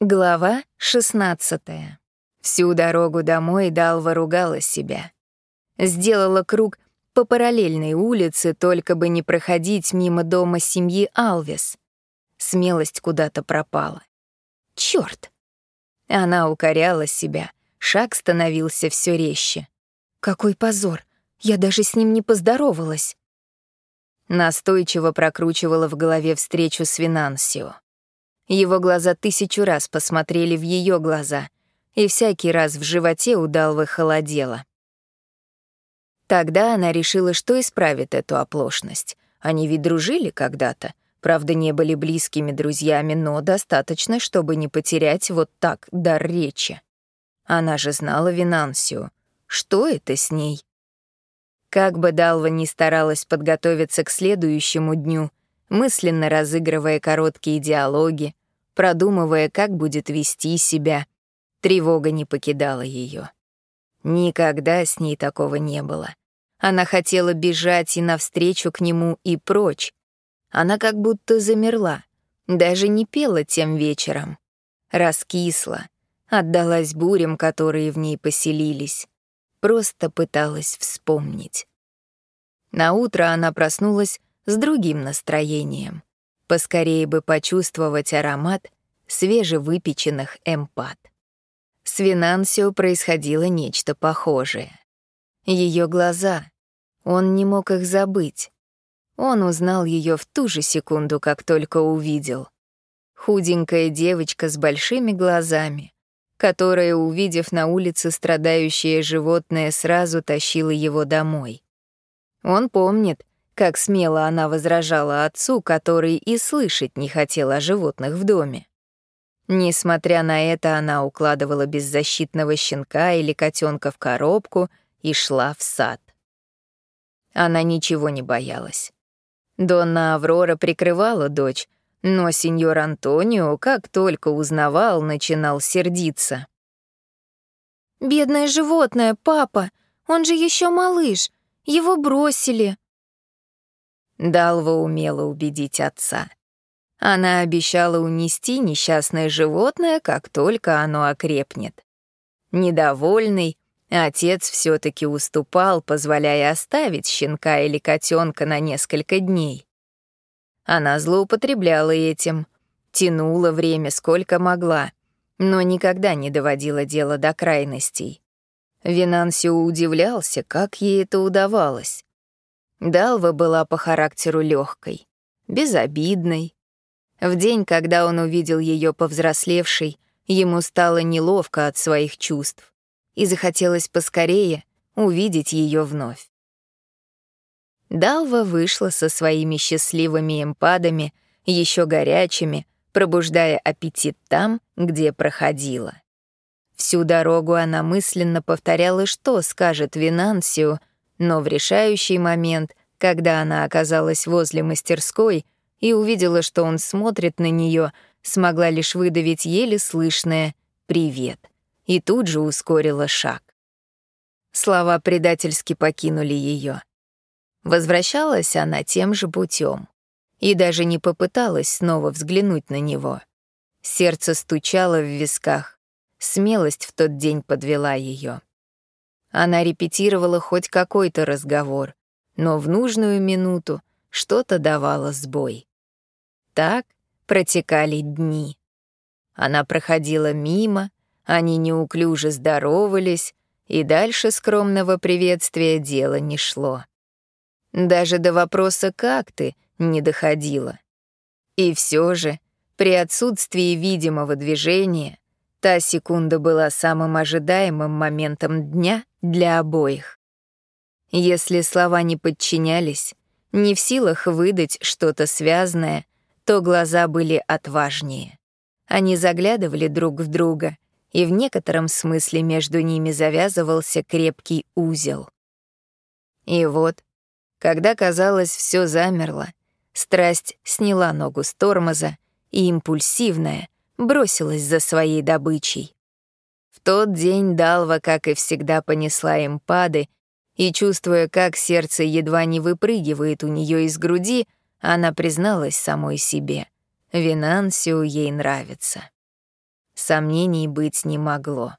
Глава 16. Всю дорогу домой Далва ругала себя. Сделала круг по параллельной улице, только бы не проходить мимо дома семьи Алвес. Смелость куда-то пропала. Чёрт! Она укоряла себя, шаг становился все резче. Какой позор! Я даже с ним не поздоровалась. Настойчиво прокручивала в голове встречу с Винансио. Его глаза тысячу раз посмотрели в ее глаза, и всякий раз в животе у Далвы холодело. Тогда она решила, что исправит эту оплошность. Они ведь дружили когда-то, правда, не были близкими друзьями, но достаточно, чтобы не потерять вот так дар речи. Она же знала Винансию. Что это с ней? Как бы Далва ни старалась подготовиться к следующему дню, мысленно разыгрывая короткие диалоги, продумывая, как будет вести себя. Тревога не покидала ее. Никогда с ней такого не было. Она хотела бежать и навстречу к нему, и прочь. Она как будто замерла, даже не пела тем вечером. Раскисла, отдалась бурям, которые в ней поселились. Просто пыталась вспомнить. На утро она проснулась с другим настроением. Поскорее бы почувствовать аромат свежевыпеченных эмпат. С Винансио происходило нечто похожее. Ее глаза. Он не мог их забыть. Он узнал ее в ту же секунду, как только увидел. Худенькая девочка с большими глазами, которая, увидев на улице страдающее животное, сразу тащила его домой. Он помнит, как смело она возражала отцу, который и слышать не хотел о животных в доме. Несмотря на это, она укладывала беззащитного щенка или котенка в коробку и шла в сад. Она ничего не боялась. Донна Аврора прикрывала дочь, но сеньор Антонио, как только узнавал, начинал сердиться. «Бедное животное, папа! Он же еще малыш! Его бросили!» Далва умела убедить отца. Она обещала унести несчастное животное, как только оно окрепнет. Недовольный, отец все таки уступал, позволяя оставить щенка или котенка на несколько дней. Она злоупотребляла этим, тянула время сколько могла, но никогда не доводила дело до крайностей. Винансио удивлялся, как ей это удавалось. Далва была по характеру легкой, безобидной. В день, когда он увидел ее повзрослевшей, ему стало неловко от своих чувств, и захотелось поскорее увидеть ее вновь. Далва вышла со своими счастливыми эмпадами, еще горячими, пробуждая аппетит там, где проходила. Всю дорогу она мысленно повторяла, что скажет Винансио, но в решающий момент, когда она оказалась возле мастерской и увидела, что он смотрит на нее, смогла лишь выдавить еле слышное «привет» и тут же ускорила шаг. Слова предательски покинули ее. Возвращалась она тем же путем и даже не попыталась снова взглянуть на него. Сердце стучало в висках, смелость в тот день подвела ее. Она репетировала хоть какой-то разговор, но в нужную минуту что-то давало сбой. Так протекали дни. Она проходила мимо, они неуклюже здоровались, и дальше скромного приветствия дело не шло. Даже до вопроса «как ты?» не доходило. И все же, при отсутствии видимого движения, Та секунда была самым ожидаемым моментом дня для обоих. Если слова не подчинялись, не в силах выдать что-то связанное, то глаза были отважнее. Они заглядывали друг в друга, и в некотором смысле между ними завязывался крепкий узел. И вот, когда казалось, все замерло, страсть сняла ногу с тормоза, и импульсивная, бросилась за своей добычей. Тот день Далва, как и всегда, понесла им пады, и, чувствуя, как сердце едва не выпрыгивает у нее из груди, она призналась самой себе. Винансио ей нравится. Сомнений быть не могло.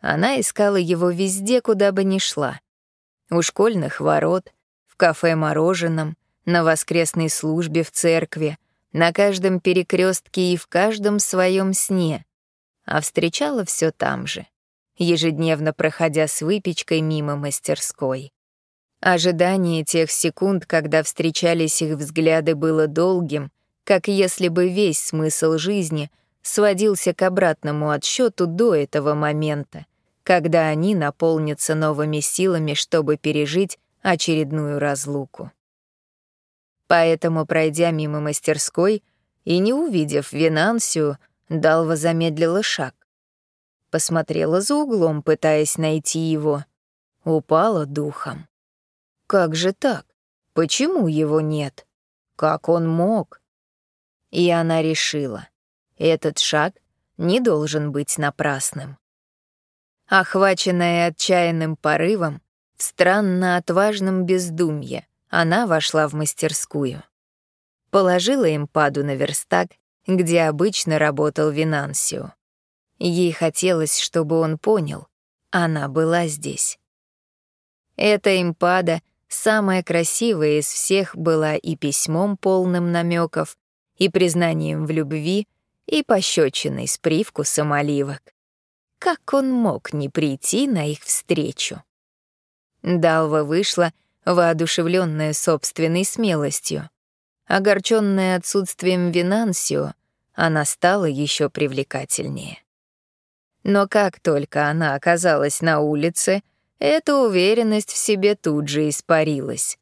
Она искала его везде, куда бы ни шла. У школьных ворот, в кафе-мороженом, на воскресной службе в церкви, на каждом перекрестке и в каждом своем сне. А встречала все там же, ежедневно проходя с выпечкой мимо мастерской. Ожидание тех секунд, когда встречались их взгляды, было долгим, как если бы весь смысл жизни сводился к обратному отсчету до этого момента, когда они наполнятся новыми силами, чтобы пережить очередную разлуку. Поэтому, пройдя мимо мастерской и не увидев Винансию, Далва замедлила шаг. Посмотрела за углом, пытаясь найти его. Упала духом. Как же так? Почему его нет? Как он мог? И она решила, этот шаг не должен быть напрасным. Охваченная отчаянным порывом, в странно отважном бездумье, она вошла в мастерскую. Положила им паду на верстак, где обычно работал Винансио. Ей хотелось, чтобы он понял, она была здесь. Эта импада самая красивая из всех была и письмом полным намеков, и признанием в любви, и пощечиной с привкусом оливок. Как он мог не прийти на их встречу? Далва вышла, воодушевленная собственной смелостью. Огорченная отсутствием Винансио, она стала еще привлекательнее. Но как только она оказалась на улице, эта уверенность в себе тут же испарилась.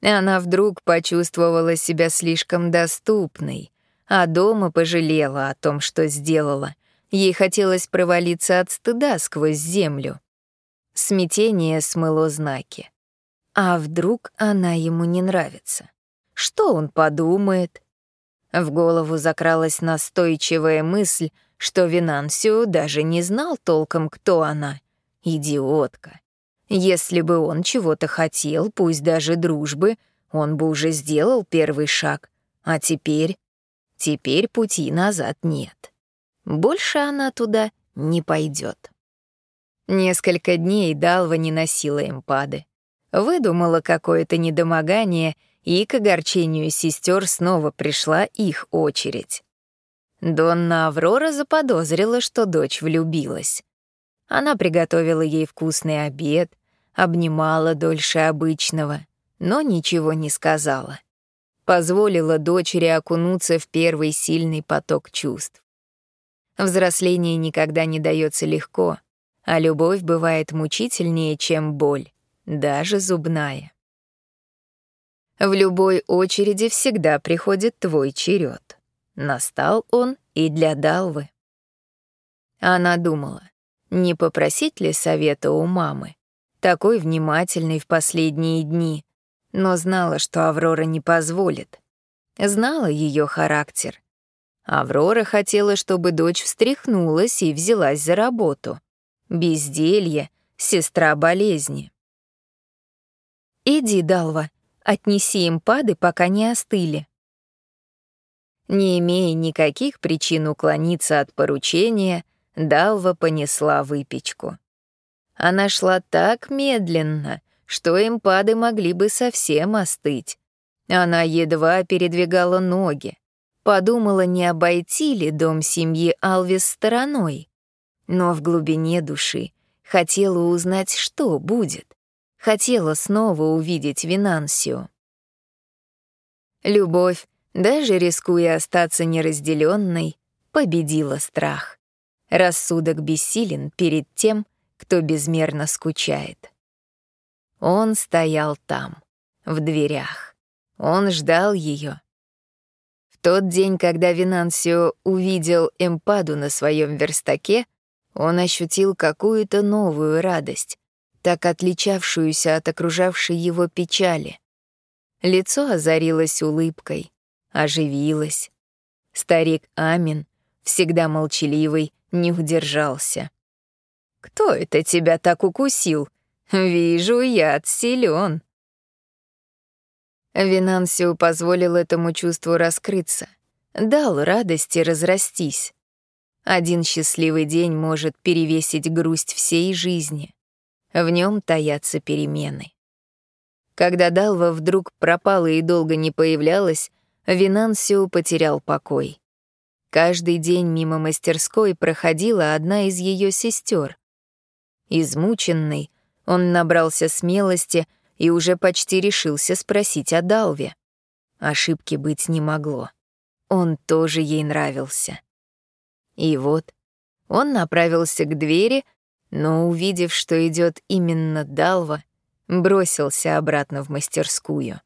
Она вдруг почувствовала себя слишком доступной, а дома пожалела о том, что сделала. Ей хотелось провалиться от стыда сквозь землю. Смятение смыло знаки. А вдруг она ему не нравится? Что он подумает? В голову закралась настойчивая мысль, что Винансио даже не знал толком, кто она. Идиотка. Если бы он чего-то хотел, пусть даже дружбы, он бы уже сделал первый шаг. А теперь... Теперь пути назад нет. Больше она туда не пойдет. Несколько дней Далва не носила эмпады. Выдумала какое-то недомогание, и к огорчению сестер снова пришла их очередь. Донна Аврора заподозрила, что дочь влюбилась. Она приготовила ей вкусный обед, обнимала дольше обычного, но ничего не сказала. Позволила дочери окунуться в первый сильный поток чувств. Взросление никогда не дается легко, а любовь бывает мучительнее, чем боль, даже зубная. В любой очереди всегда приходит твой черед. Настал он и для Далвы. Она думала, не попросить ли совета у мамы, такой внимательной в последние дни, но знала, что Аврора не позволит. Знала ее характер. Аврора хотела, чтобы дочь встряхнулась и взялась за работу. Безделье — сестра болезни. «Иди, Далва, отнеси им пады, пока не остыли». Не имея никаких причин уклониться от поручения, Далва понесла выпечку. Она шла так медленно, что импады могли бы совсем остыть. Она едва передвигала ноги. Подумала, не обойти ли дом семьи Алвис стороной. Но в глубине души хотела узнать, что будет. Хотела снова увидеть Винансию. Любовь, даже рискуя остаться неразделенной, победила страх. Рассудок бессилен перед тем, кто безмерно скучает. Он стоял там, в дверях. Он ждал ее. В тот день, когда Винансио увидел Эмпаду на своем верстаке, он ощутил какую-то новую радость, так отличавшуюся от окружавшей его печали. Лицо озарилось улыбкой, оживилось. Старик Амин, всегда молчаливый, не удержался. «Кто это тебя так укусил? Вижу, яд силен». Винансио позволил этому чувству раскрыться, дал радости разрастись. Один счастливый день может перевесить грусть всей жизни. В нем таятся перемены. Когда Далва вдруг пропала и долго не появлялась, Винансио потерял покой. Каждый день мимо мастерской проходила одна из ее сестер. Измученный, он набрался смелости и уже почти решился спросить о Далве. Ошибки быть не могло. Он тоже ей нравился. И вот он направился к двери, но, увидев, что идет именно Далва, бросился обратно в мастерскую.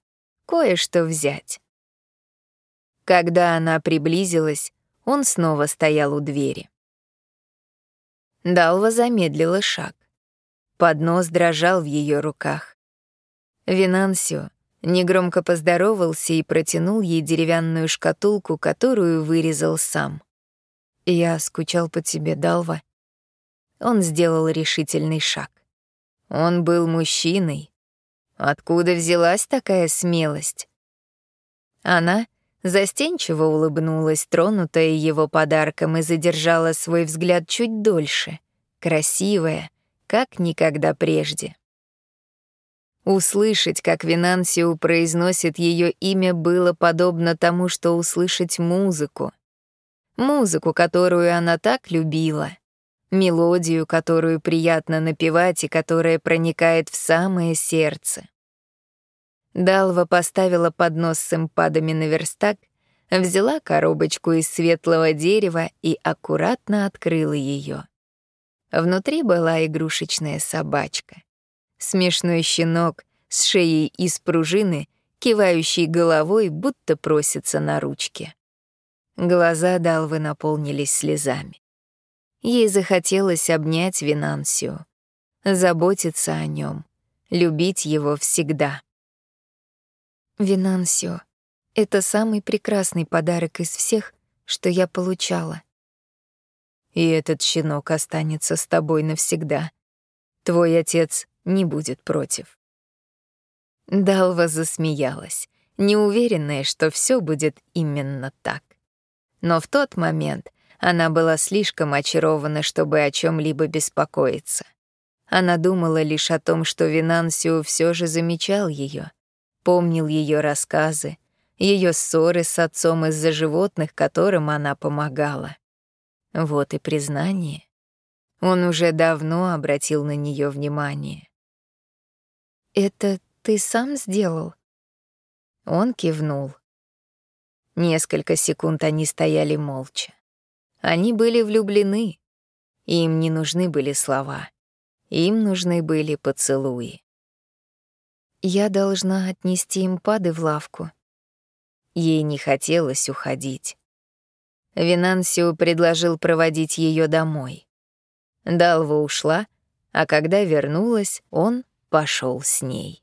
Кое-что взять. Когда она приблизилась, он снова стоял у двери. Далва замедлила шаг. Поднос дрожал в ее руках. Винансио негромко поздоровался и протянул ей деревянную шкатулку, которую вырезал сам. «Я скучал по тебе, Далва». Он сделал решительный шаг. Он был мужчиной. Откуда взялась такая смелость? Она застенчиво улыбнулась, тронутая его подарком, и задержала свой взгляд чуть дольше, красивая, как никогда прежде. Услышать, как Винансио произносит ее имя, было подобно тому, что услышать музыку. Музыку, которую она так любила. Мелодию, которую приятно напевать и которая проникает в самое сердце. Далва поставила поднос с эмпадами на верстак, взяла коробочку из светлого дерева и аккуратно открыла ее. Внутри была игрушечная собачка. Смешной щенок с шеей из пружины, кивающий головой, будто просится на ручке. Глаза Далвы наполнились слезами. Ей захотелось обнять Винансио, заботиться о нем, любить его всегда. Винансио — это самый прекрасный подарок из всех, что я получала. И этот щенок останется с тобой навсегда. Твой отец не будет против. Далва засмеялась, неуверенная, что все будет именно так. Но в тот момент она была слишком очарована, чтобы о чем либо беспокоиться. Она думала лишь о том, что Винансио все же замечал ее, помнил ее рассказы, ее ссоры с отцом из-за животных, которым она помогала. Вот и признание. Он уже давно обратил на нее внимание. «Это ты сам сделал?» Он кивнул. Несколько секунд они стояли молча. Они были влюблены. Им не нужны были слова. Им нужны были поцелуи. Я должна отнести им пады в лавку. Ей не хотелось уходить. Винансио предложил проводить ее домой. Далва ушла, а когда вернулась, он пошел с ней.